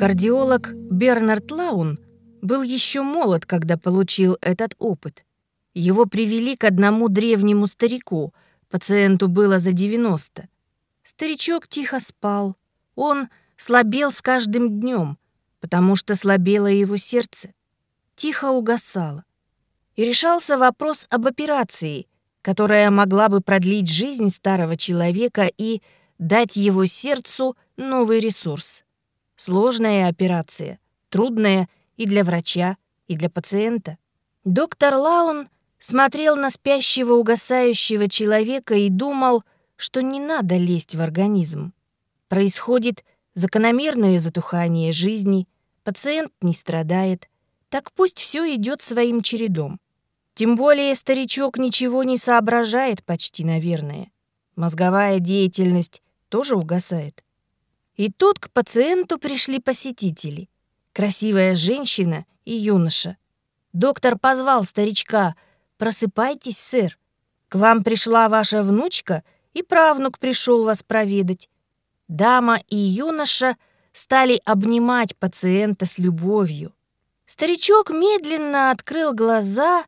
Кардиолог Бернард Лаун был еще молод, когда получил этот опыт. Его привели к одному древнему старику, пациенту было за 90. Старичок тихо спал. Он слабел с каждым днем, потому что слабело его сердце. Тихо угасало. И решался вопрос об операции, которая могла бы продлить жизнь старого человека и дать его сердцу новый ресурс. Сложная операция, трудная и для врача, и для пациента. Доктор Лаун смотрел на спящего угасающего человека и думал, что не надо лезть в организм. Происходит закономерное затухание жизни, пациент не страдает, так пусть все идет своим чередом. Тем более старичок ничего не соображает почти, наверное. Мозговая деятельность тоже угасает. И тут к пациенту пришли посетители. Красивая женщина и юноша. Доктор позвал старичка. «Просыпайтесь, сэр. К вам пришла ваша внучка, и правнук пришел вас проведать». Дама и юноша стали обнимать пациента с любовью. Старичок медленно открыл глаза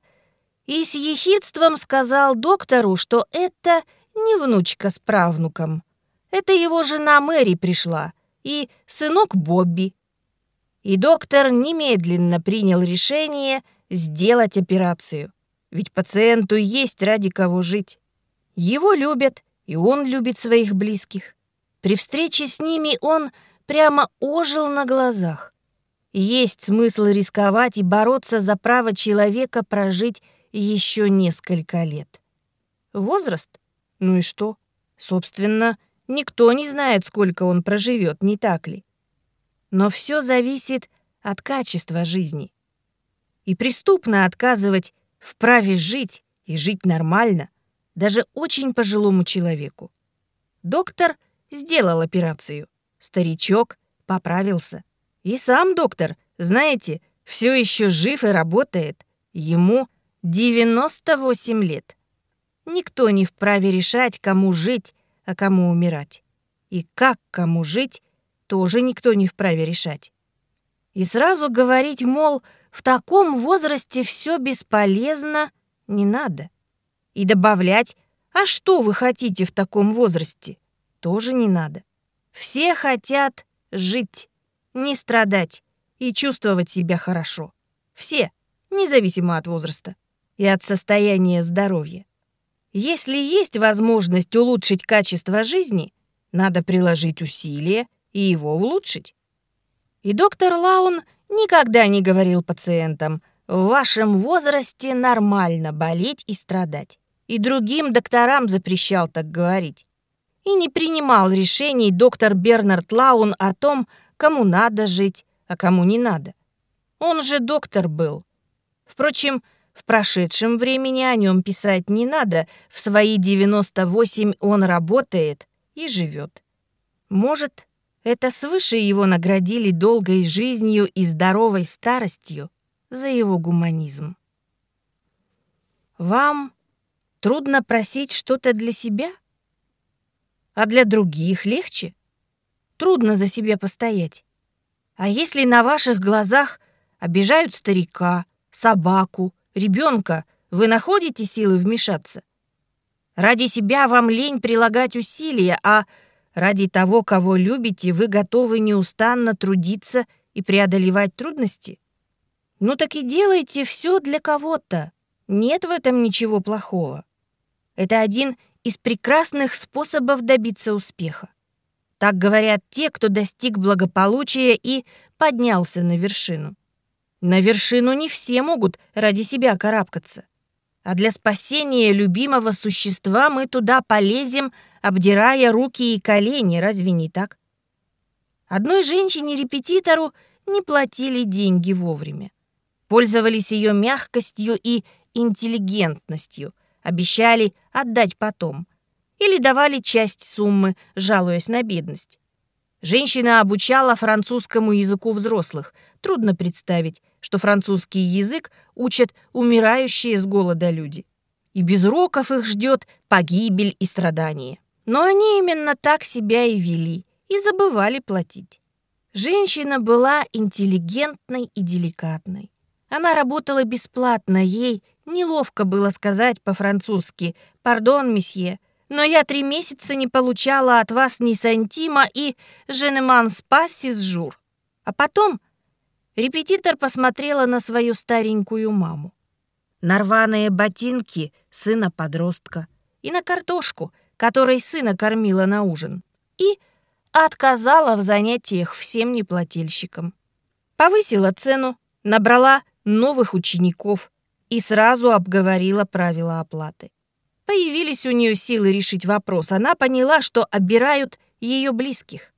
и с ехидством сказал доктору, что это не внучка с правнуком. Это его жена Мэри пришла и сынок Бобби. И доктор немедленно принял решение сделать операцию. Ведь пациенту есть ради кого жить. Его любят, и он любит своих близких. При встрече с ними он прямо ожил на глазах. Есть смысл рисковать и бороться за право человека прожить еще несколько лет. Возраст? Ну и что? Собственно, никто не знает, сколько он проживет, не так ли? Но все зависит от качества жизни. И преступно отказывать в праве жить и жить нормально даже очень пожилому человеку. Доктор сделал операцию. Старичок поправился. И сам доктор, знаете, все еще жив и работает. Ему 98 лет. Никто не вправе решать, кому жить, а кому умирать. И как кому жить, тоже никто не вправе решать. И сразу говорить, мол, в таком возрасте все бесполезно, не надо. И добавлять, а что вы хотите в таком возрасте, тоже не надо. Все хотят жить не страдать и чувствовать себя хорошо. Все, независимо от возраста и от состояния здоровья. Если есть возможность улучшить качество жизни, надо приложить усилия и его улучшить. И доктор Лаун никогда не говорил пациентам, в вашем возрасте нормально болеть и страдать. И другим докторам запрещал так говорить. И не принимал решений доктор Бернард Лаун о том, кому надо жить, а кому не надо. Он же доктор был. Впрочем, в прошедшем времени о нем писать не надо, в свои 98 он работает и живет. Может, это свыше его наградили долгой жизнью и здоровой старостью за его гуманизм. Вам трудно просить что-то для себя? А для других легче? Трудно за себя постоять. А если на ваших глазах обижают старика, собаку, ребенка, вы находите силы вмешаться? Ради себя вам лень прилагать усилия, а ради того, кого любите, вы готовы неустанно трудиться и преодолевать трудности? Ну так и делайте все для кого-то. Нет в этом ничего плохого. Это один из прекрасных способов добиться успеха. Так говорят те, кто достиг благополучия и поднялся на вершину. На вершину не все могут ради себя карабкаться. А для спасения любимого существа мы туда полезем, обдирая руки и колени, разве не так? Одной женщине-репетитору не платили деньги вовремя. Пользовались ее мягкостью и интеллигентностью, обещали отдать потом или давали часть суммы, жалуясь на бедность. Женщина обучала французскому языку взрослых. Трудно представить, что французский язык учат умирающие с голода люди. И без уроков их ждет погибель и страдания. Но они именно так себя и вели, и забывали платить. Женщина была интеллигентной и деликатной. Она работала бесплатно, ей неловко было сказать по-французски «Пардон, месье, но я три месяца не получала от вас ни сантима и «Женеман спасис жур». А потом репетитор посмотрела на свою старенькую маму. На рваные ботинки сына-подростка и на картошку, которой сына кормила на ужин. И отказала в занятиях всем неплательщикам. Повысила цену, набрала новых учеников и сразу обговорила правила оплаты. Появились у нее силы решить вопрос. Она поняла, что обирают ее близких.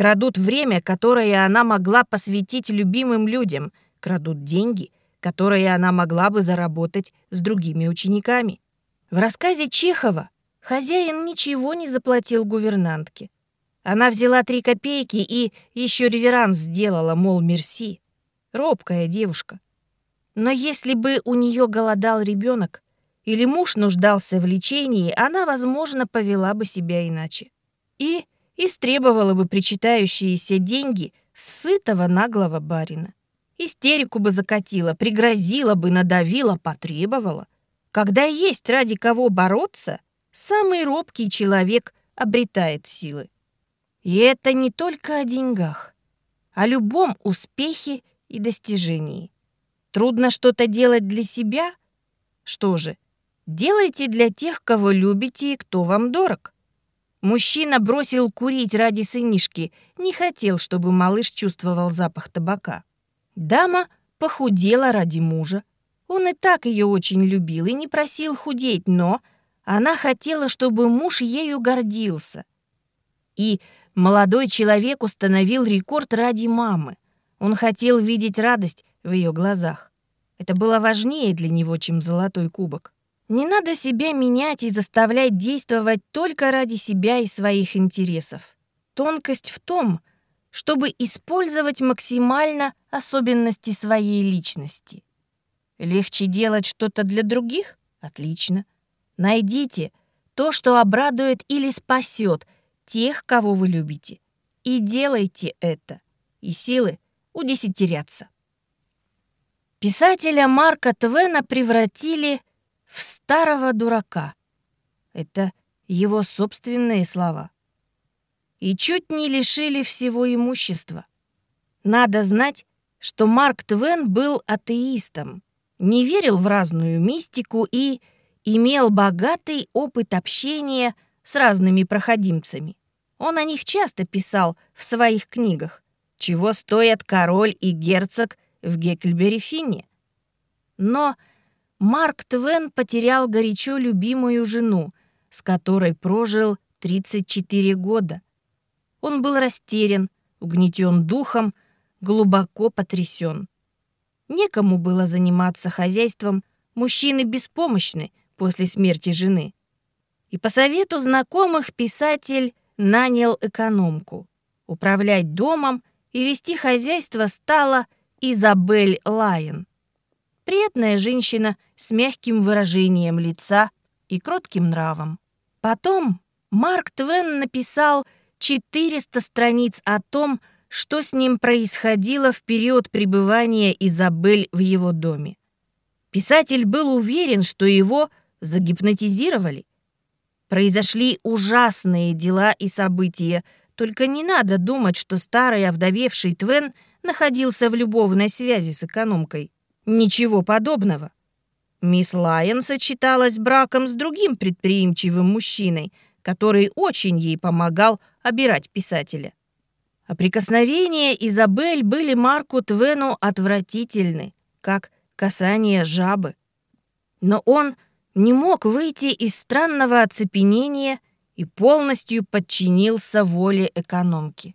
Крадут время, которое она могла посвятить любимым людям. Крадут деньги, которые она могла бы заработать с другими учениками. В рассказе Чехова хозяин ничего не заплатил гувернантке. Она взяла три копейки и еще реверанс сделала, мол, мерси. Робкая девушка. Но если бы у нее голодал ребенок или муж нуждался в лечении, она, возможно, повела бы себя иначе. И истребовала бы причитающиеся деньги сытого наглого барина. Истерику бы закатила, пригрозила бы, надавила, потребовала. Когда есть ради кого бороться, самый робкий человек обретает силы. И это не только о деньгах, о любом успехе и достижении. Трудно что-то делать для себя? Что же, делайте для тех, кого любите и кто вам дорог. Мужчина бросил курить ради сынишки, не хотел, чтобы малыш чувствовал запах табака. Дама похудела ради мужа. Он и так ее очень любил и не просил худеть, но она хотела, чтобы муж ею гордился. И Молодой человек установил рекорд ради мамы. Он хотел видеть радость в ее глазах. Это было важнее для него, чем золотой кубок. Не надо себя менять и заставлять действовать только ради себя и своих интересов. Тонкость в том, чтобы использовать максимально особенности своей личности. Легче делать что-то для других? Отлично. Найдите то, что обрадует или спасет – тех, кого вы любите. И делайте это, и силы удесятерятся. Писателя Марка Твена превратили в старого дурака. Это его собственные слова. И чуть не лишили всего имущества. Надо знать, что Марк Твен был атеистом, не верил в разную мистику и имел богатый опыт общения с разными проходимцами. Он о них часто писал в своих книгах. Чего стоят король и герцог в Гекльбери-Финне. Но Марк Твен потерял горячо любимую жену, с которой прожил 34 года. Он был растерян, угнетен духом, глубоко потрясен. Некому было заниматься хозяйством, мужчины беспомощны после смерти жены. И по совету знакомых писатель нанял экономку. Управлять домом и вести хозяйство стала Изабель Лайен. Приятная женщина с мягким выражением лица и кротким нравом. Потом Марк Твен написал 400 страниц о том, что с ним происходило в период пребывания Изабель в его доме. Писатель был уверен, что его загипнотизировали. Произошли ужасные дела и события, только не надо думать, что старый овдовевший Твен находился в любовной связи с экономкой. Ничего подобного. Мисс Лайон сочеталась браком с другим предприимчивым мужчиной, который очень ей помогал обирать писателя. А прикосновения Изабель были Марку Твену отвратительны, как касание жабы. Но он не мог выйти из странного оцепенения и полностью подчинился воле экономки.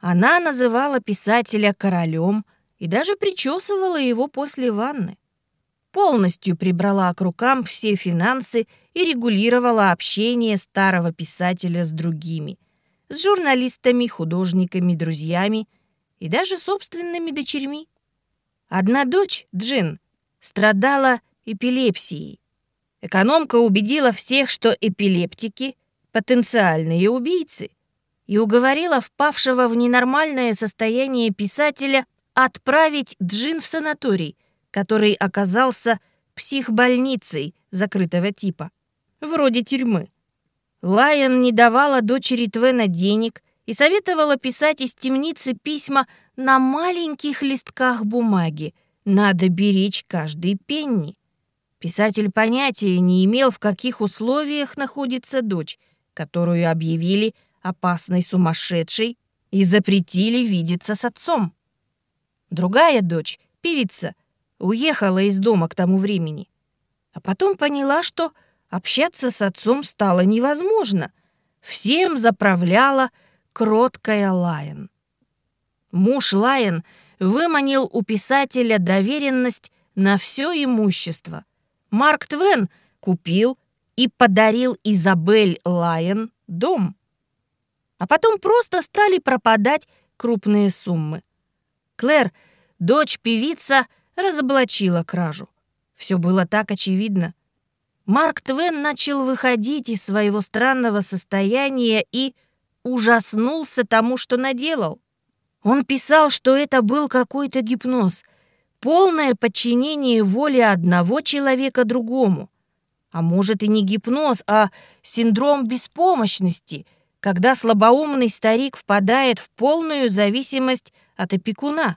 Она называла писателя королем и даже причесывала его после ванны. Полностью прибрала к рукам все финансы и регулировала общение старого писателя с другими, с журналистами, художниками, друзьями и даже собственными дочерьми. Одна дочь, Джин, страдала эпилепсией, Экономка убедила всех, что эпилептики — потенциальные убийцы. и уговорила впавшего в ненормальное состояние писателя отправить Джин в санаторий, который оказался психбольницей закрытого типа, вроде тюрьмы. Лайон не давала дочери Твена денег и советовала писать из темницы письма на маленьких листках бумаги. Надо беречь каждый пенни. Писатель понятия не имел, в каких условиях находится дочь, которую объявили опасной сумасшедшей и запретили видеться с отцом. Другая дочь, певица, уехала из дома к тому времени. А потом поняла, что общаться с отцом стало невозможно. Всем заправляла кроткая Лайон. Муж Лайон выманил у писателя доверенность на все имущество. Марк Твен купил и подарил Изабель Лайон дом. А потом просто стали пропадать крупные суммы. Клэр, дочь певица, разоблачила кражу. Все было так очевидно. Марк Твен начал выходить из своего странного состояния и ужаснулся тому, что наделал. Он писал, что это был какой-то гипноз, полное подчинение воли одного человека другому. А может и не гипноз, а синдром беспомощности, когда слабоумный старик впадает в полную зависимость от опекуна.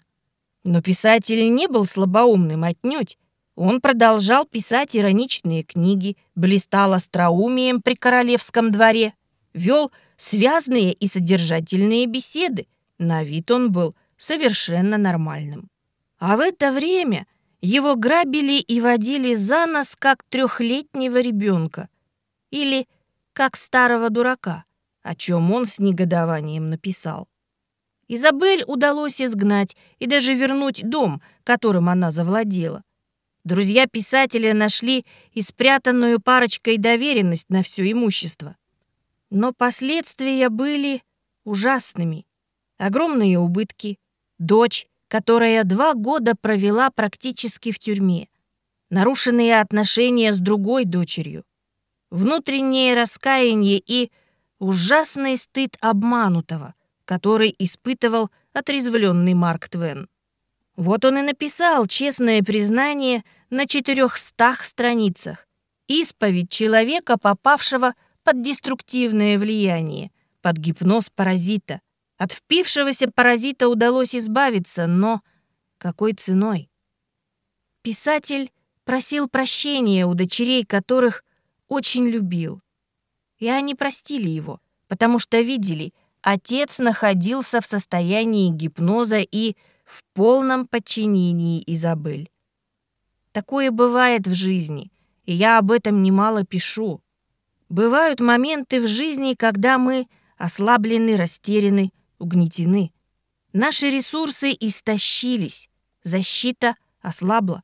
Но писатель не был слабоумным отнюдь. Он продолжал писать ироничные книги, блистал остроумием при королевском дворе, вел связные и содержательные беседы. На вид он был совершенно нормальным. А в это время его грабили и водили за нос, как трехлетнего ребенка. Или как старого дурака, о чем он с негодованием написал. Изабель удалось изгнать и даже вернуть дом, которым она завладела. Друзья писателя нашли и спрятанную парочкой доверенность на все имущество. Но последствия были ужасными. Огромные убытки, дочь, которая два года провела практически в тюрьме, нарушенные отношения с другой дочерью, внутреннее раскаяние и ужасный стыд обманутого, который испытывал отрезвленный Марк Твен. Вот он и написал честное признание на четырехстах страницах. Исповедь человека, попавшего под деструктивное влияние, под гипноз паразита. От впившегося паразита удалось избавиться, но какой ценой? Писатель просил прощения у дочерей, которых очень любил. И они простили его, потому что видели, отец находился в состоянии гипноза и в полном подчинении Изабель. Такое бывает в жизни, и я об этом немало пишу. Бывают моменты в жизни, когда мы ослаблены, растеряны, угнетены. Наши ресурсы истощились, защита ослабла.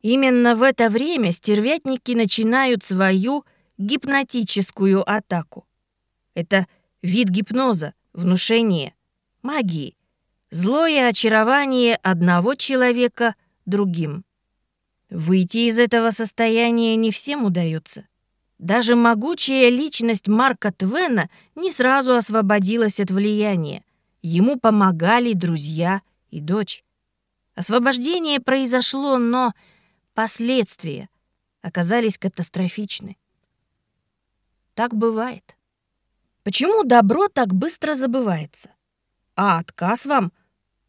Именно в это время стервятники начинают свою гипнотическую атаку. Это вид гипноза, внушения, магии, злое очарование одного человека другим. Выйти из этого состояния не всем удается. Даже могучая личность Марка Твена не сразу освободилась от влияния. Ему помогали друзья и дочь. Освобождение произошло, но последствия оказались катастрофичны. Так бывает. Почему добро так быстро забывается? А отказ вам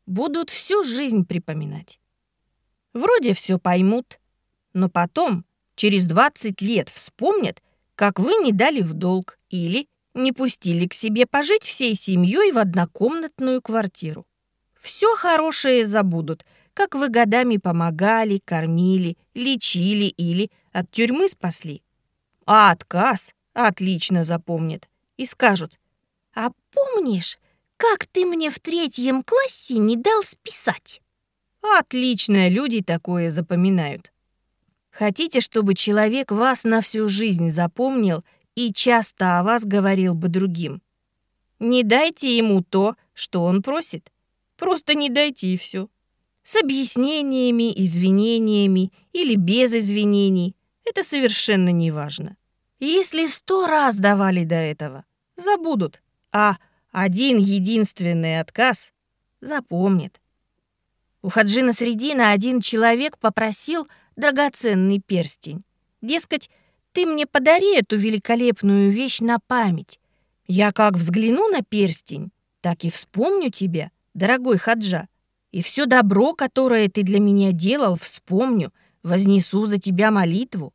будут всю жизнь припоминать. Вроде все поймут, но потом через 20 лет вспомнят, как вы не дали в долг или не пустили к себе пожить всей семьей в однокомнатную квартиру. Все хорошее забудут, как вы годами помогали, кормили, лечили или от тюрьмы спасли. А отказ отлично запомнят и скажут, «А помнишь, как ты мне в третьем классе не дал списать?» Отлично, люди такое запоминают. Хотите, чтобы человек вас на всю жизнь запомнил и часто о вас говорил бы другим? Не дайте ему то, что он просит. Просто не дайте и все. С объяснениями, извинениями или без извинений. Это совершенно не важно. Если сто раз давали до этого, забудут. А Один единственный отказ запомнит. У Хаджина Средина один человек попросил драгоценный перстень. Дескать, ты мне подари эту великолепную вещь на память. Я как взгляну на перстень, так и вспомню тебя, дорогой Хаджа. И все добро, которое ты для меня делал, вспомню, вознесу за тебя молитву.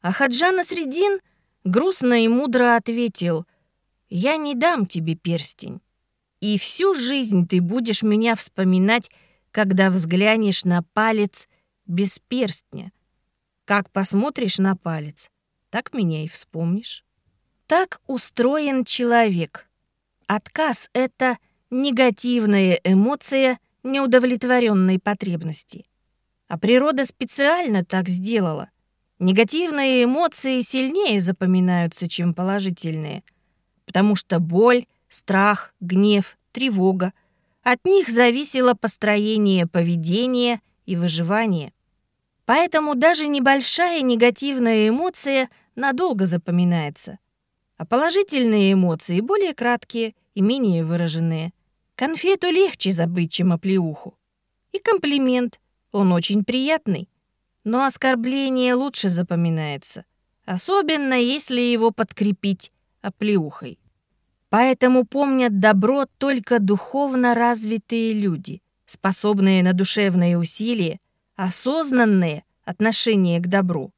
А Хаджа Насредин грустно и мудро ответил, «Я не дам тебе перстень, и всю жизнь ты будешь меня вспоминать, когда взглянешь на палец без перстня. Как посмотришь на палец, так меня и вспомнишь». Так устроен человек. Отказ — это негативная эмоция неудовлетворенной потребности. А природа специально так сделала. Негативные эмоции сильнее запоминаются, чем положительные, потому что боль, страх, гнев, тревога от них зависело построение поведения и выживание. Поэтому даже небольшая негативная эмоция надолго запоминается, а положительные эмоции более краткие и менее выраженные. Конфету легче забыть, чем оплеуху. И комплимент, он очень приятный. Но оскорбление лучше запоминается, особенно если его подкрепить оплеухой. Поэтому помнят добро только духовно развитые люди, способные на душевные усилия, осознанные отношение к добру.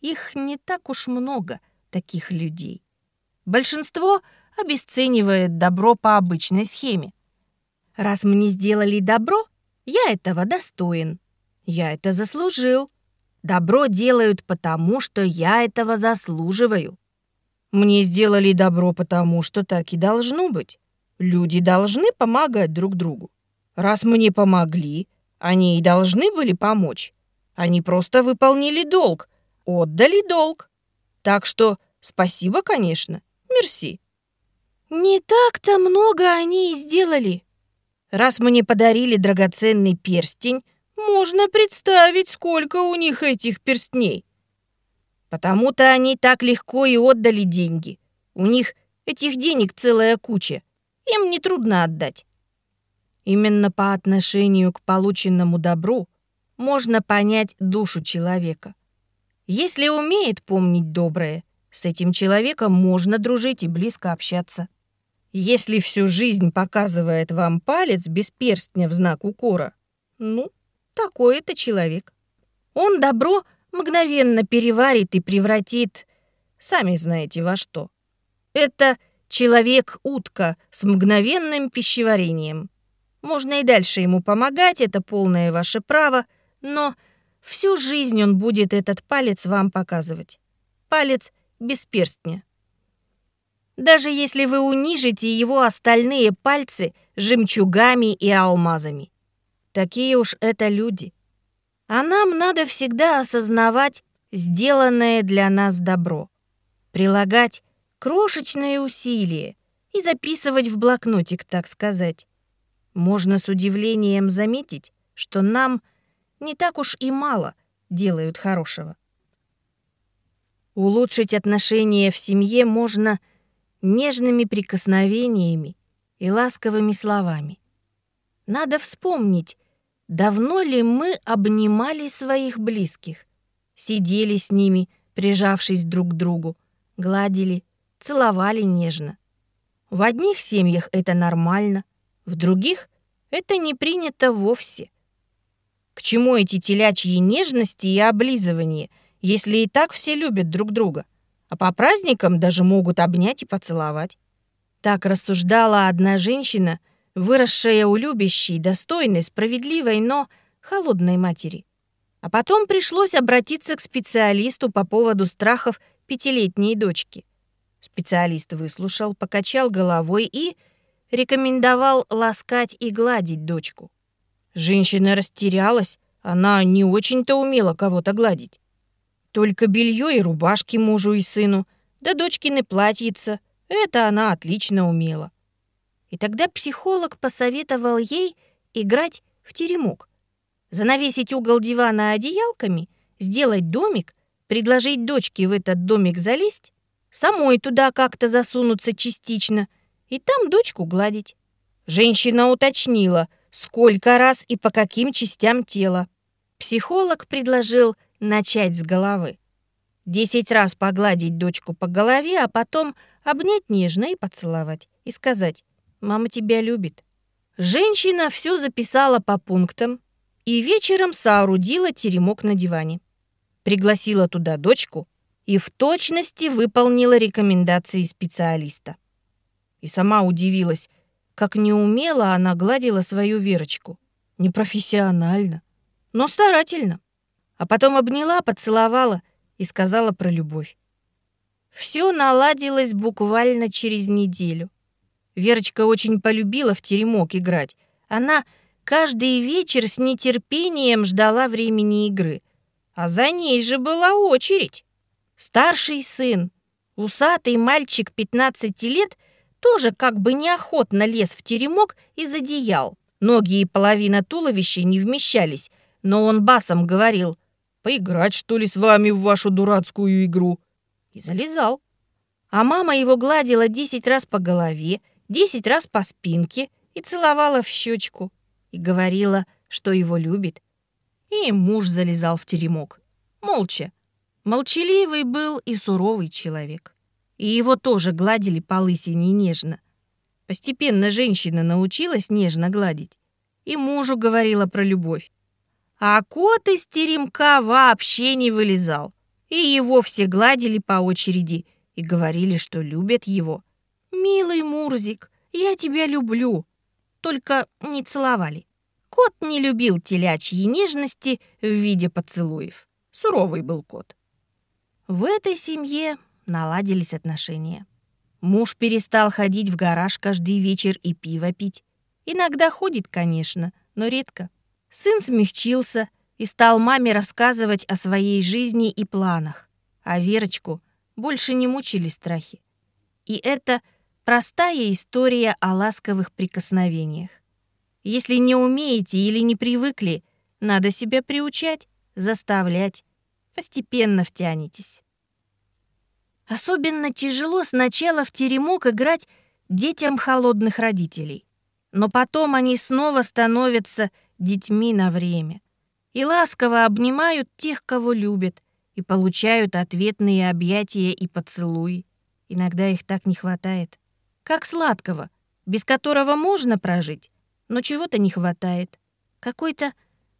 Их не так уж много, таких людей. Большинство обесценивает добро по обычной схеме. Раз мне сделали добро, я этого достоин. Я это заслужил. Добро делают потому, что я этого заслуживаю. Мне сделали добро потому, что так и должно быть. Люди должны помогать друг другу. Раз мне помогли, они и должны были помочь. Они просто выполнили долг, отдали долг. Так что спасибо, конечно, мерси. Не так-то много они и сделали. Раз мне подарили драгоценный перстень, можно представить, сколько у них этих перстней. Потому-то они так легко и отдали деньги. У них этих денег целая куча. Им нетрудно отдать. Именно по отношению к полученному добру можно понять душу человека. Если умеет помнить доброе, с этим человеком можно дружить и близко общаться. Если всю жизнь показывает вам палец без перстня в знак укора, ну, такой это человек. Он добро мгновенно переварит и превратит, сами знаете во что. Это человек-утка с мгновенным пищеварением. Можно и дальше ему помогать, это полное ваше право, но всю жизнь он будет этот палец вам показывать. Палец без перстня. Даже если вы унижите его остальные пальцы жемчугами и алмазами. Такие уж это люди. А нам надо всегда осознавать сделанное для нас добро, прилагать крошечные усилия и записывать в блокнотик, так сказать. Можно с удивлением заметить, что нам не так уж и мало делают хорошего. Улучшить отношения в семье можно нежными прикосновениями и ласковыми словами. Надо вспомнить, давно ли мы обнимали своих близких, сидели с ними, прижавшись друг к другу, гладили, целовали нежно. В одних семьях это нормально, в других это не принято вовсе. К чему эти телячьи нежности и облизывания – если и так все любят друг друга, а по праздникам даже могут обнять и поцеловать. Так рассуждала одна женщина, выросшая у любящей, достойной, справедливой, но холодной матери. А потом пришлось обратиться к специалисту по поводу страхов пятилетней дочки. Специалист выслушал, покачал головой и рекомендовал ласкать и гладить дочку. Женщина растерялась, она не очень-то умела кого-то гладить. Только белье и рубашки мужу и сыну, да дочкины платьица. Это она отлично умела. И тогда психолог посоветовал ей играть в теремок. Занавесить угол дивана одеялками, сделать домик, предложить дочке в этот домик залезть, самой туда как-то засунуться частично и там дочку гладить. Женщина уточнила, сколько раз и по каким частям тела. Психолог предложил начать с головы. Десять раз погладить дочку по голове, а потом обнять нежно и поцеловать. И сказать «Мама тебя любит». Женщина все записала по пунктам и вечером соорудила теремок на диване. Пригласила туда дочку и в точности выполнила рекомендации специалиста. И сама удивилась, как неумело она гладила свою Верочку. Непрофессионально но старательно. А потом обняла, поцеловала и сказала про любовь. Все наладилось буквально через неделю. Верочка очень полюбила в теремок играть. Она каждый вечер с нетерпением ждала времени игры. А за ней же была очередь. Старший сын, усатый мальчик 15 лет, тоже как бы неохотно лез в теремок из одеял. Ноги и половина туловища не вмещались, но он басом говорил «Поиграть, что ли, с вами в вашу дурацкую игру?» И залезал. А мама его гладила десять раз по голове, десять раз по спинке и целовала в щечку. И говорила, что его любит. И муж залезал в теремок. Молча. Молчаливый был и суровый человек. И его тоже гладили по лысине нежно. Постепенно женщина научилась нежно гладить. И мужу говорила про любовь. А кот из теремка вообще не вылезал. И его все гладили по очереди и говорили, что любят его. «Милый Мурзик, я тебя люблю». Только не целовали. Кот не любил телячьи нежности в виде поцелуев. Суровый был кот. В этой семье наладились отношения. Муж перестал ходить в гараж каждый вечер и пиво пить. Иногда ходит, конечно, но редко. Сын смягчился и стал маме рассказывать о своей жизни и планах, а Верочку больше не мучили страхи. И это простая история о ласковых прикосновениях. Если не умеете или не привыкли, надо себя приучать, заставлять. Постепенно втянетесь. Особенно тяжело сначала в теремок играть детям холодных родителей. Но потом они снова становятся детьми на время и ласково обнимают тех, кого любят, и получают ответные объятия и поцелуи. Иногда их так не хватает. Как сладкого, без которого можно прожить, но чего-то не хватает. Какой-то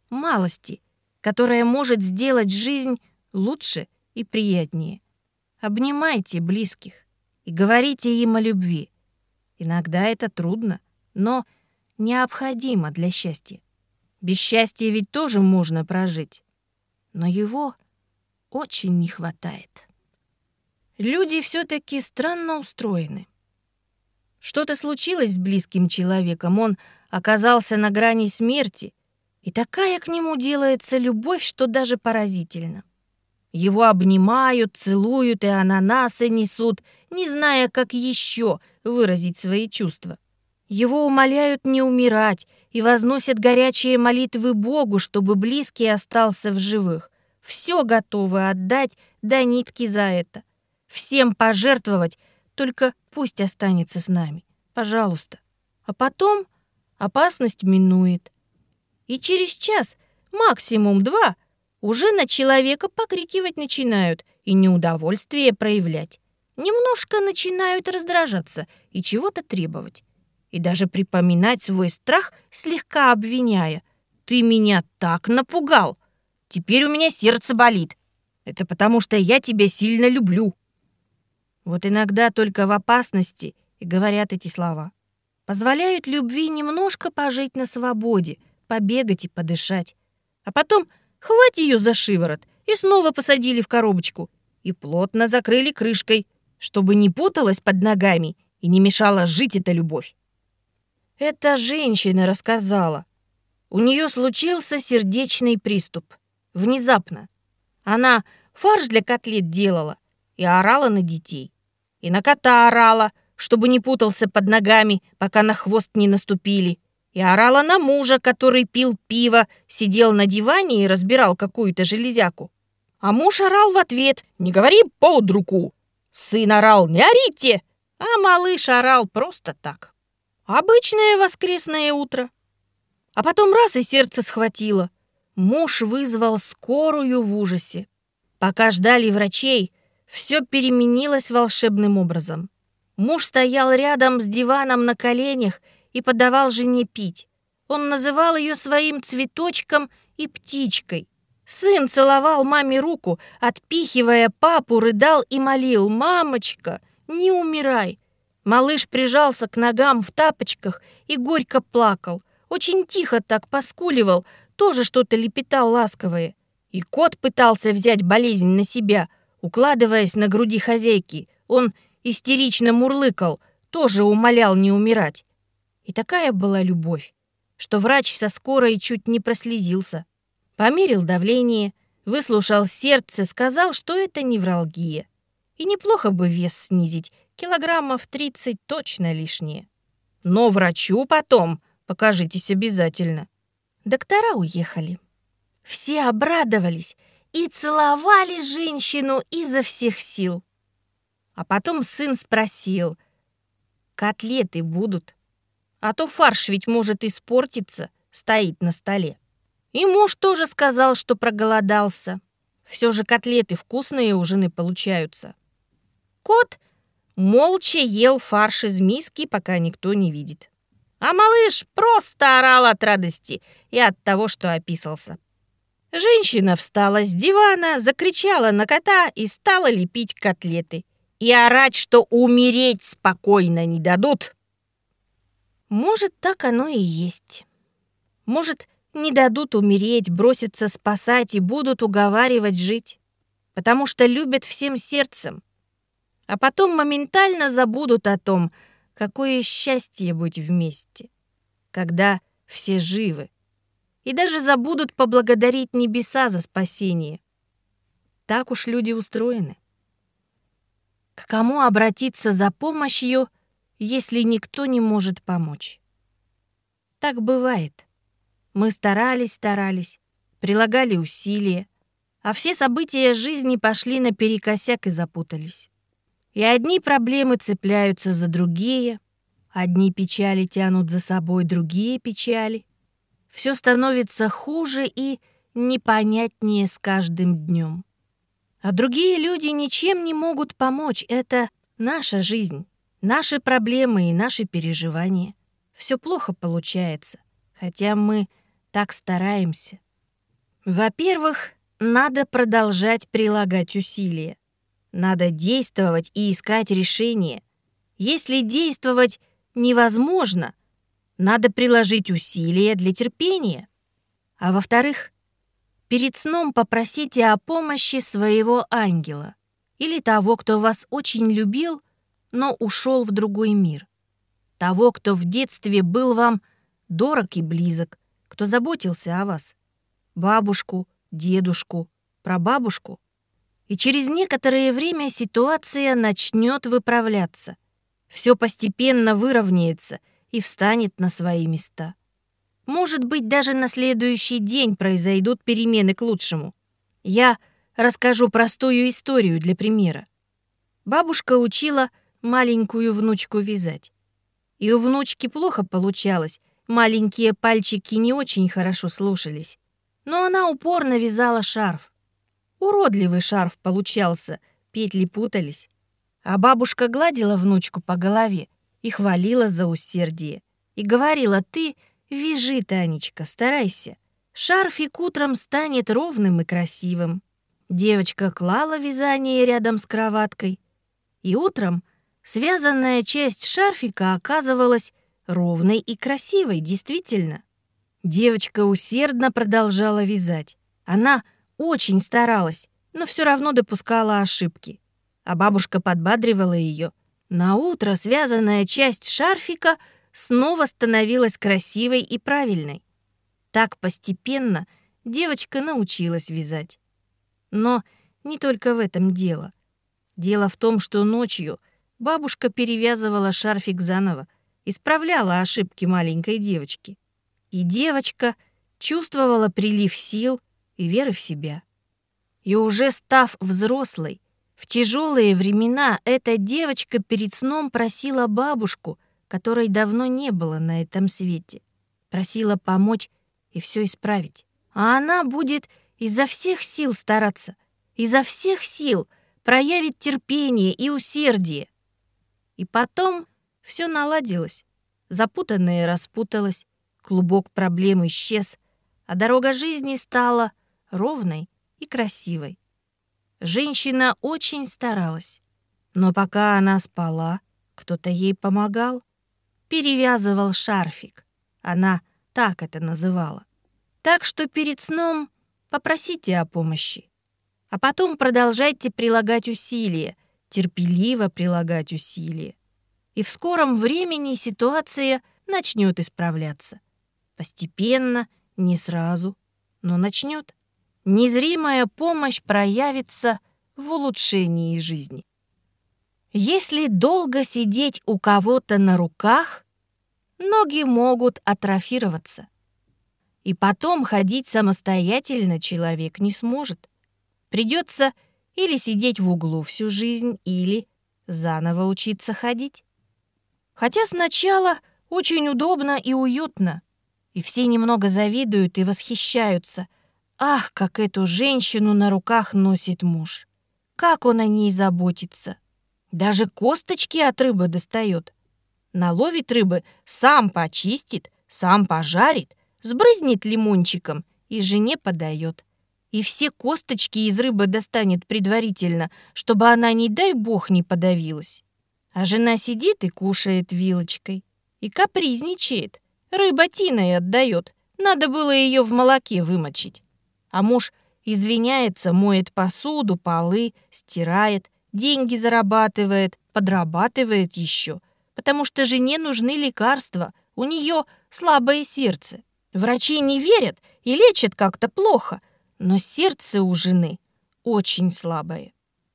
малости, которая может сделать жизнь лучше и приятнее. Обнимайте близких и говорите им о любви. Иногда это трудно, но необходимо для счастья. Без счастья ведь тоже можно прожить. Но его очень не хватает. Люди все таки странно устроены. Что-то случилось с близким человеком, он оказался на грани смерти, и такая к нему делается любовь, что даже поразительно. Его обнимают, целуют и ананасы несут, не зная, как еще выразить свои чувства. Его умоляют не умирать и возносят горячие молитвы Богу, чтобы близкий остался в живых. Все готовы отдать до нитки за это. Всем пожертвовать, только пусть останется с нами. Пожалуйста. А потом опасность минует. И через час, максимум два, уже на человека покрикивать начинают и неудовольствие проявлять. Немножко начинают раздражаться и чего-то требовать и даже припоминать свой страх, слегка обвиняя. «Ты меня так напугал! Теперь у меня сердце болит. Это потому, что я тебя сильно люблю». Вот иногда только в опасности и говорят эти слова. Позволяют любви немножко пожить на свободе, побегать и подышать. А потом хвать ее за шиворот и снова посадили в коробочку и плотно закрыли крышкой, чтобы не путалась под ногами и не мешала жить эта любовь. Это женщина рассказала. У нее случился сердечный приступ. Внезапно. Она фарш для котлет делала и орала на детей. И на кота орала, чтобы не путался под ногами, пока на хвост не наступили. И орала на мужа, который пил пиво, сидел на диване и разбирал какую-то железяку. А муж орал в ответ «Не говори под руку!» Сын орал «Не орите!» а малыш орал просто так. Обычное воскресное утро. А потом раз и сердце схватило. Муж вызвал скорую в ужасе. Пока ждали врачей, все переменилось волшебным образом. Муж стоял рядом с диваном на коленях и подавал жене пить. Он называл ее своим цветочком и птичкой. Сын целовал маме руку, отпихивая папу, рыдал и молил «Мамочка, не умирай!» Малыш прижался к ногам в тапочках и горько плакал. Очень тихо так поскуливал, тоже что-то лепетал ласковое. И кот пытался взять болезнь на себя, укладываясь на груди хозяйки. Он истерично мурлыкал, тоже умолял не умирать. И такая была любовь, что врач со скорой чуть не прослезился. Померил давление, выслушал сердце, сказал, что это невралгия. И неплохо бы вес снизить, килограммов 30 точно лишнее. Но врачу потом покажитесь обязательно. Доктора уехали. Все обрадовались и целовали женщину изо всех сил. А потом сын спросил, котлеты будут? А то фарш ведь может испортиться, стоит на столе. И муж тоже сказал, что проголодался. Все же котлеты вкусные у жены получаются. Кот молча ел фарш из миски, пока никто не видит. А малыш просто орал от радости и от того, что описался. Женщина встала с дивана, закричала на кота и стала лепить котлеты. И орать, что умереть спокойно не дадут. Может, так оно и есть. Может, не дадут умереть, бросятся спасать и будут уговаривать жить. Потому что любят всем сердцем. А потом моментально забудут о том, Какое счастье быть вместе, когда все живы. И даже забудут поблагодарить небеса за спасение. Так уж люди устроены. К кому обратиться за помощью, если никто не может помочь? Так бывает. Мы старались, старались, прилагали усилия, а все события жизни пошли наперекосяк и запутались. И одни проблемы цепляются за другие, одни печали тянут за собой другие печали. Все становится хуже и непонятнее с каждым днем. А другие люди ничем не могут помочь. Это наша жизнь, наши проблемы и наши переживания. Все плохо получается, хотя мы так стараемся. Во-первых, надо продолжать прилагать усилия. Надо действовать и искать решение. Если действовать невозможно, надо приложить усилия для терпения. А во-вторых, перед сном попросите о помощи своего ангела или того, кто вас очень любил, но ушел в другой мир. Того, кто в детстве был вам дорог и близок, кто заботился о вас. Бабушку, дедушку, прабабушку — и через некоторое время ситуация начнет выправляться. Все постепенно выровняется и встанет на свои места. Может быть, даже на следующий день произойдут перемены к лучшему. Я расскажу простую историю для примера. Бабушка учила маленькую внучку вязать. И у внучки плохо получалось, маленькие пальчики не очень хорошо слушались. Но она упорно вязала шарф. Уродливый шарф получался, петли путались. А бабушка гладила внучку по голове и хвалила за усердие. И говорила, ты вяжи, Танечка, старайся. Шарфик утром станет ровным и красивым. Девочка клала вязание рядом с кроваткой. И утром связанная часть шарфика оказывалась ровной и красивой, действительно. Девочка усердно продолжала вязать. Она очень старалась, но все равно допускала ошибки. А бабушка подбадривала ее. На утро связанная часть шарфика снова становилась красивой и правильной. Так постепенно девочка научилась вязать. Но не только в этом дело. Дело в том, что ночью бабушка перевязывала шарфик заново, исправляла ошибки маленькой девочки. И девочка чувствовала прилив сил и веры в себя. И уже став взрослой, В тяжелые времена эта девочка перед сном просила бабушку, которой давно не было на этом свете. Просила помочь и все исправить. А она будет изо всех сил стараться, изо всех сил проявить терпение и усердие. И потом все наладилось. Запутанное распуталось, клубок проблем исчез, а дорога жизни стала ровной и красивой. Женщина очень старалась, но пока она спала, кто-то ей помогал, перевязывал шарфик. Она так это называла. Так что перед сном попросите о помощи, а потом продолжайте прилагать усилия, терпеливо прилагать усилия. И в скором времени ситуация начнет исправляться. Постепенно, не сразу, но начнет незримая помощь проявится в улучшении жизни. Если долго сидеть у кого-то на руках, ноги могут атрофироваться. И потом ходить самостоятельно человек не сможет. Придется или сидеть в углу всю жизнь, или заново учиться ходить. Хотя сначала очень удобно и уютно, и все немного завидуют и восхищаются – Ах, как эту женщину на руках носит муж. Как он о ней заботится. Даже косточки от рыбы достает. Наловит рыбы, сам почистит, сам пожарит, сбрызнет лимончиком и жене подает. И все косточки из рыбы достанет предварительно, чтобы она, не дай бог, не подавилась. А жена сидит и кушает вилочкой. И капризничает. Рыба тиной отдает. Надо было ее в молоке вымочить. А муж извиняется, моет посуду, полы, стирает, деньги зарабатывает, подрабатывает еще, потому что жене нужны лекарства, у нее слабое сердце. Врачи не верят и лечат как-то плохо, но сердце у жены очень слабое.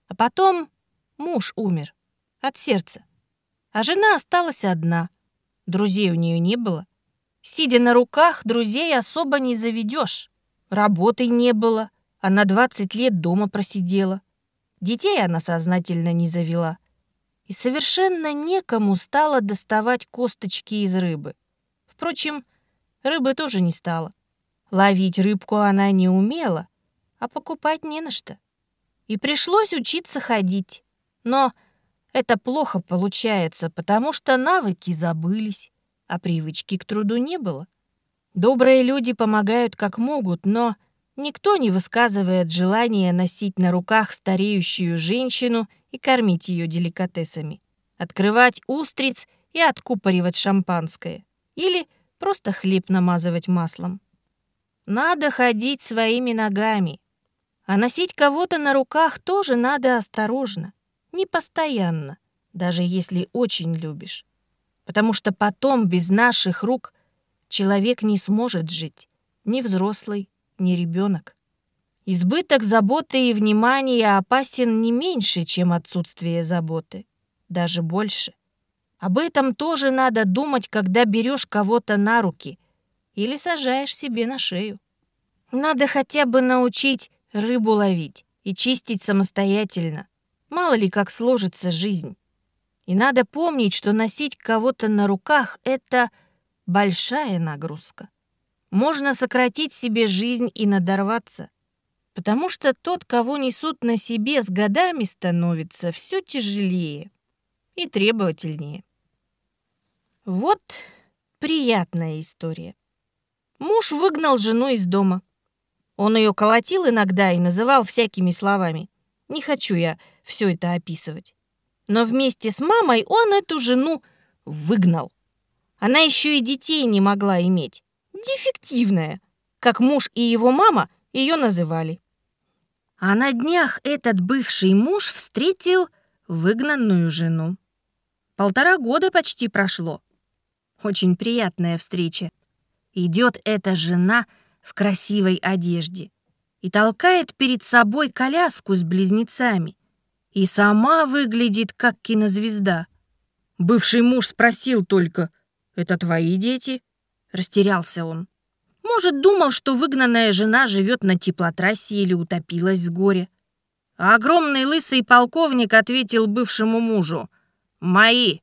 А потом муж умер от сердца, а жена осталась одна. Друзей у нее не было. Сидя на руках, друзей особо не заведешь. Работы не было, она 20 лет дома просидела. Детей она сознательно не завела. И совершенно некому стало доставать косточки из рыбы. Впрочем, рыбы тоже не стало. Ловить рыбку она не умела, а покупать не на что. И пришлось учиться ходить. Но это плохо получается, потому что навыки забылись, а привычки к труду не было. Добрые люди помогают как могут, но никто не высказывает желания носить на руках стареющую женщину и кормить ее деликатесами, открывать устриц и откупоривать шампанское или просто хлеб намазывать маслом. Надо ходить своими ногами, а носить кого-то на руках тоже надо осторожно, не постоянно, даже если очень любишь. Потому что потом без наших рук – человек не сможет жить, ни взрослый, ни ребенок. Избыток заботы и внимания опасен не меньше, чем отсутствие заботы, даже больше. Об этом тоже надо думать, когда берешь кого-то на руки или сажаешь себе на шею. Надо хотя бы научить рыбу ловить и чистить самостоятельно. Мало ли как сложится жизнь. И надо помнить, что носить кого-то на руках — это — большая нагрузка. Можно сократить себе жизнь и надорваться, потому что тот, кого несут на себе, с годами становится все тяжелее и требовательнее. Вот приятная история. Муж выгнал жену из дома. Он ее колотил иногда и называл всякими словами. Не хочу я все это описывать. Но вместе с мамой он эту жену выгнал. Она еще и детей не могла иметь. Дефективная, как муж и его мама ее называли. А на днях этот бывший муж встретил выгнанную жену. Полтора года почти прошло. Очень приятная встреча. Идет эта жена в красивой одежде и толкает перед собой коляску с близнецами. И сама выглядит как кинозвезда. Бывший муж спросил только — «Это твои дети?» — растерялся он. Может, думал, что выгнанная жена живет на теплотрассе или утопилась с горя. Огромный лысый полковник ответил бывшему мужу. «Мои».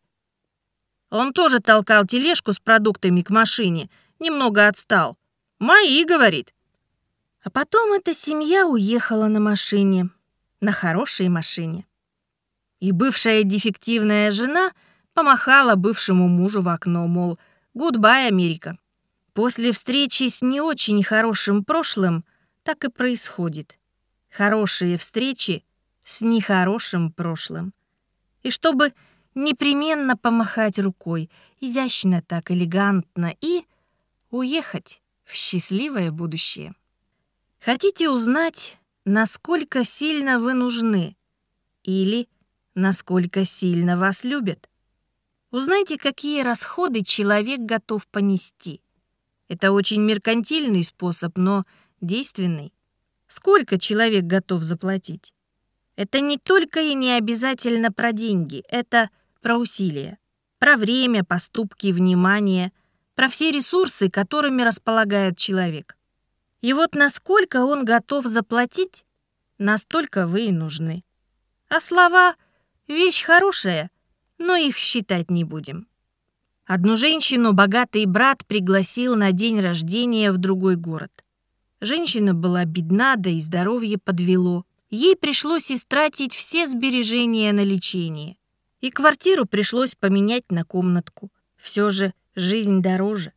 Он тоже толкал тележку с продуктами к машине, немного отстал. «Мои», — говорит. А потом эта семья уехала на машине, на хорошей машине. И бывшая дефективная жена помахала бывшему мужу в окно, мол, «Гудбай, Америка». После встречи с не очень хорошим прошлым так и происходит. Хорошие встречи с нехорошим прошлым. И чтобы непременно помахать рукой, изящно так, элегантно, и уехать в счастливое будущее. Хотите узнать, насколько сильно вы нужны или насколько сильно вас любят? Узнайте, какие расходы человек готов понести. Это очень меркантильный способ, но действенный. Сколько человек готов заплатить? Это не только и не обязательно про деньги, это про усилия, про время, поступки, внимание, про все ресурсы, которыми располагает человек. И вот насколько он готов заплатить, настолько вы и нужны. А слова — вещь хорошая, но их считать не будем. Одну женщину богатый брат пригласил на день рождения в другой город. Женщина была бедна, да и здоровье подвело. Ей пришлось истратить все сбережения на лечение. И квартиру пришлось поменять на комнатку. Все же жизнь дороже.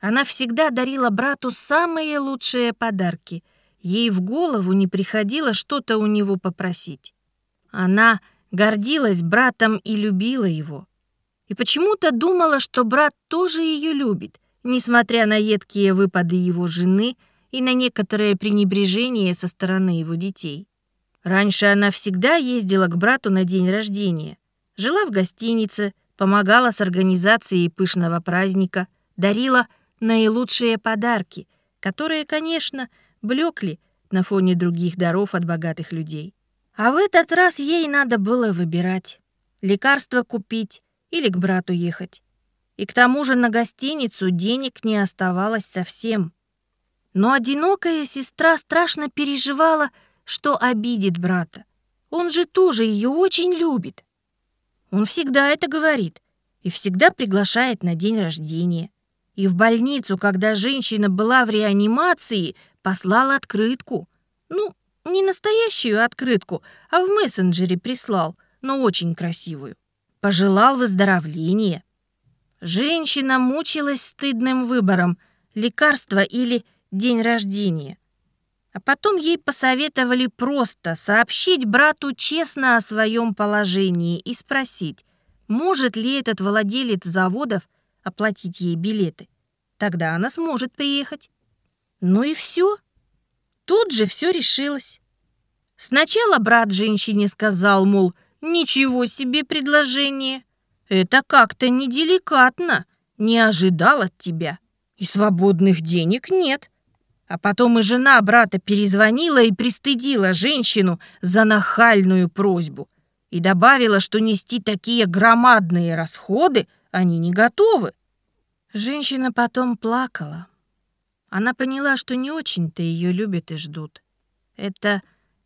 Она всегда дарила брату самые лучшие подарки. Ей в голову не приходило что-то у него попросить. Она гордилась братом и любила его. И почему-то думала, что брат тоже ее любит, несмотря на едкие выпады его жены и на некоторое пренебрежение со стороны его детей. Раньше она всегда ездила к брату на день рождения, жила в гостинице, помогала с организацией пышного праздника, дарила наилучшие подарки, которые, конечно, блекли на фоне других даров от богатых людей. А в этот раз ей надо было выбирать. Лекарства купить или к брату ехать. И к тому же на гостиницу денег не оставалось совсем. Но одинокая сестра страшно переживала, что обидит брата. Он же тоже ее очень любит. Он всегда это говорит и всегда приглашает на день рождения. И в больницу, когда женщина была в реанимации, послал открытку. Ну, не настоящую открытку, а в мессенджере прислал, но очень красивую. Пожелал выздоровления. Женщина мучилась стыдным выбором – лекарство или день рождения. А потом ей посоветовали просто сообщить брату честно о своем положении и спросить, может ли этот владелец заводов – оплатить ей билеты. Тогда она сможет приехать. Ну и все. Тут же все решилось. Сначала брат женщине сказал, мол, ничего себе предложение. Это как-то неделикатно, не ожидал от тебя. И свободных денег нет. А потом и жена брата перезвонила и пристыдила женщину за нахальную просьбу и добавила, что нести такие громадные расходы они не готовы. Женщина потом плакала. Она поняла, что не очень-то ее любят и ждут. Это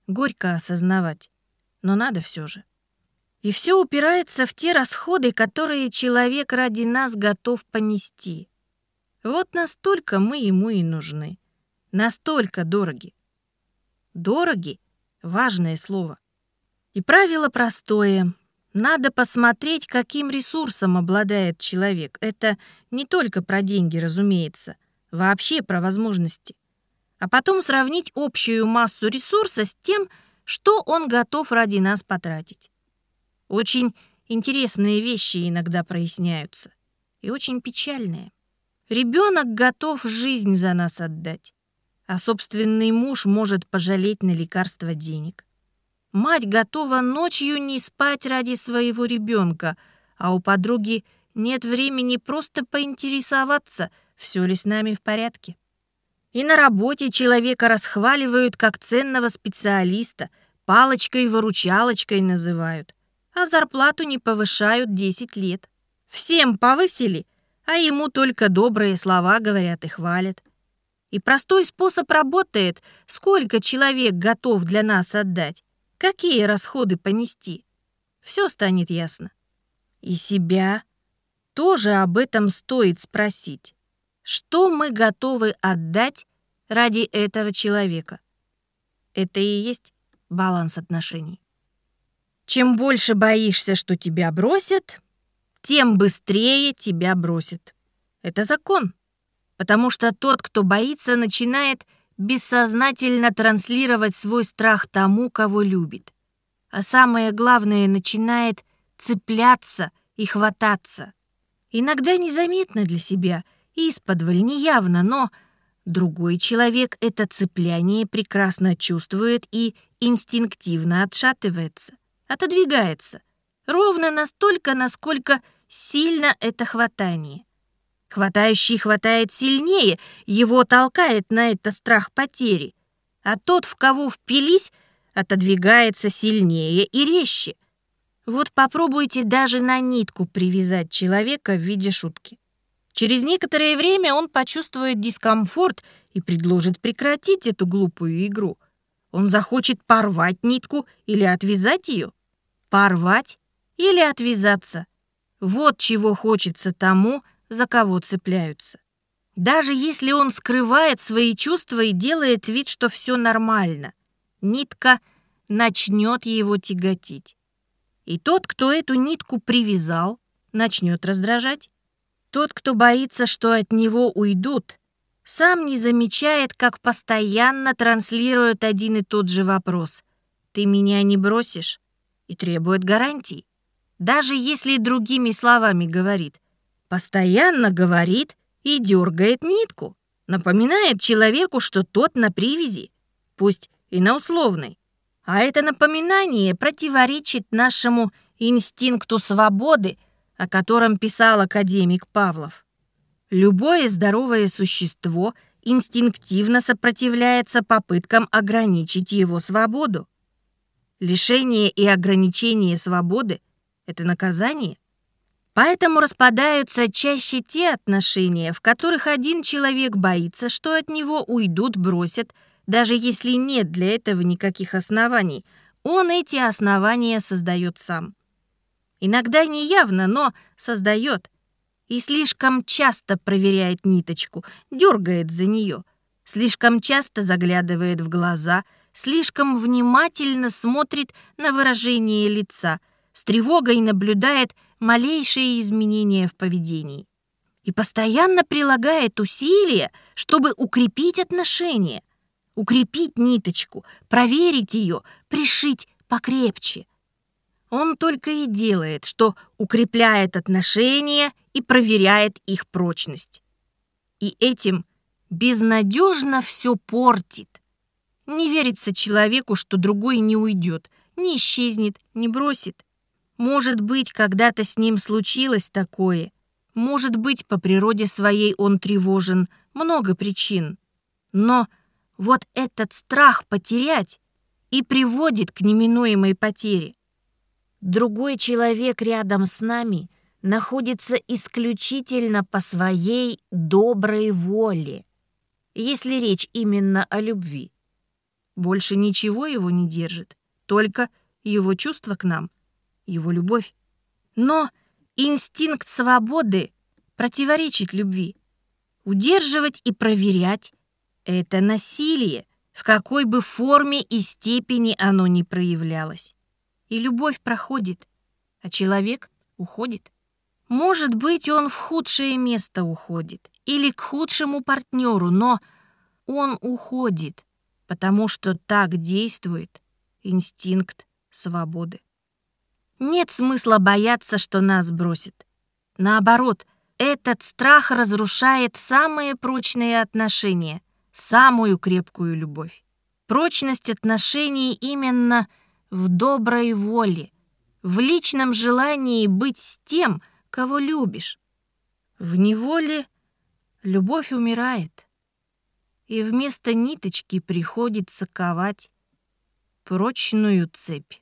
горько осознавать, но надо все же. И все упирается в те расходы, которые человек ради нас готов понести. Вот настолько мы ему и нужны. Настолько дороги. Дороги — важное слово. И правило простое. Надо посмотреть, каким ресурсом обладает человек. Это не только про деньги, разумеется, вообще про возможности. А потом сравнить общую массу ресурса с тем, что он готов ради нас потратить. Очень интересные вещи иногда проясняются. И очень печальные. Ребенок готов жизнь за нас отдать, а собственный муж может пожалеть на лекарства денег. Мать готова ночью не спать ради своего ребенка, а у подруги нет времени просто поинтересоваться, все ли с нами в порядке. И на работе человека расхваливают как ценного специалиста, палочкой-выручалочкой называют, а зарплату не повышают 10 лет. Всем повысили, а ему только добрые слова говорят и хвалят. И простой способ работает, сколько человек готов для нас отдать. Какие расходы понести? Все станет ясно. И себя тоже об этом стоит спросить. Что мы готовы отдать ради этого человека? Это и есть баланс отношений. Чем больше боишься, что тебя бросят, тем быстрее тебя бросят. Это закон. Потому что тот, кто боится, начинает бессознательно транслировать свой страх тому, кого любит. А самое главное, начинает цепляться и хвататься. Иногда незаметно для себя, исподволь, неявно, но другой человек это цепляние прекрасно чувствует и инстинктивно отшатывается, отодвигается. Ровно настолько, насколько сильно это хватание. Хватающий хватает сильнее, его толкает на это страх потери, а тот, в кого впились, отодвигается сильнее и резче. Вот попробуйте даже на нитку привязать человека в виде шутки. Через некоторое время он почувствует дискомфорт и предложит прекратить эту глупую игру. Он захочет порвать нитку или отвязать ее. Порвать или отвязаться. Вот чего хочется тому, за кого цепляются. Даже если он скрывает свои чувства и делает вид, что все нормально, нитка начнет его тяготить. И тот, кто эту нитку привязал, начнет раздражать. Тот, кто боится, что от него уйдут, сам не замечает, как постоянно транслирует один и тот же вопрос. «Ты меня не бросишь?» и требует гарантий. Даже если другими словами говорит, постоянно говорит и дергает нитку, напоминает человеку, что тот на привязи, пусть и на условной. А это напоминание противоречит нашему инстинкту свободы, о котором писал академик Павлов. Любое здоровое существо инстинктивно сопротивляется попыткам ограничить его свободу. Лишение и ограничение свободы — это наказание. Поэтому распадаются чаще те отношения, в которых один человек боится, что от него уйдут, бросят, даже если нет для этого никаких оснований. Он эти основания создает сам. Иногда неявно, но создает. И слишком часто проверяет ниточку, дергает за нее, слишком часто заглядывает в глаза, слишком внимательно смотрит на выражение лица, с тревогой наблюдает малейшие изменения в поведении и постоянно прилагает усилия, чтобы укрепить отношения, укрепить ниточку, проверить ее, пришить покрепче. Он только и делает, что укрепляет отношения и проверяет их прочность. И этим безнадежно все портит. Не верится человеку, что другой не уйдет, не исчезнет, не бросит. Может быть, когда-то с ним случилось такое. Может быть, по природе своей он тревожен. Много причин. Но вот этот страх потерять и приводит к неминуемой потере. Другой человек рядом с нами находится исключительно по своей доброй воле, если речь именно о любви. Больше ничего его не держит, только его чувство к нам — его любовь. Но инстинкт свободы противоречит любви. Удерживать и проверять — это насилие, в какой бы форме и степени оно ни проявлялось. И любовь проходит, а человек уходит. Может быть, он в худшее место уходит или к худшему партнеру, но он уходит, потому что так действует инстинкт свободы. Нет смысла бояться, что нас бросят. Наоборот, этот страх разрушает самые прочные отношения, самую крепкую любовь. Прочность отношений именно в доброй воле, в личном желании быть с тем, кого любишь. В неволе любовь умирает, и вместо ниточки приходится ковать прочную цепь.